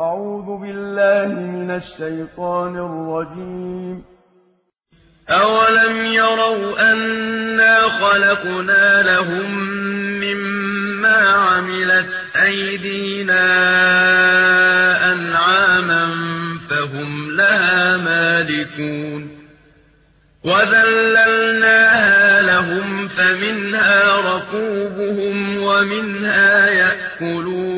أعوذ بالله من الشيطان الرجيم. أولم يروا أنا خلقنا لهم مما عملت أيدينا أنعاما فهم لها مالكون. وذللناها لهم فمنها ركوبهم ومنها يأكلون.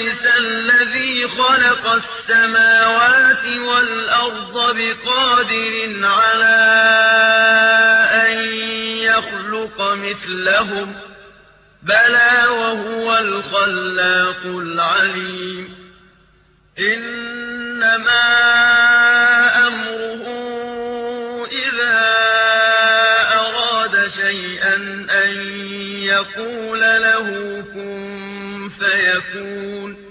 الَّذِي خَلَقَ السَّمَاوَاتِ وَالْأَرْضَ بِقَادِرٍ عَلَىٰ أَن يَخْلُقَ مِثْلَهُم ۚ بَلَىٰ وَهُوَ الْخَلَّاقُ الْعَلِيمُ. إِنَّمَا أَمْرُهُ إِذَا أَرَادَ شَيْئًا أَن يَقُولَ لَهُ كُن فَيَكُونُ.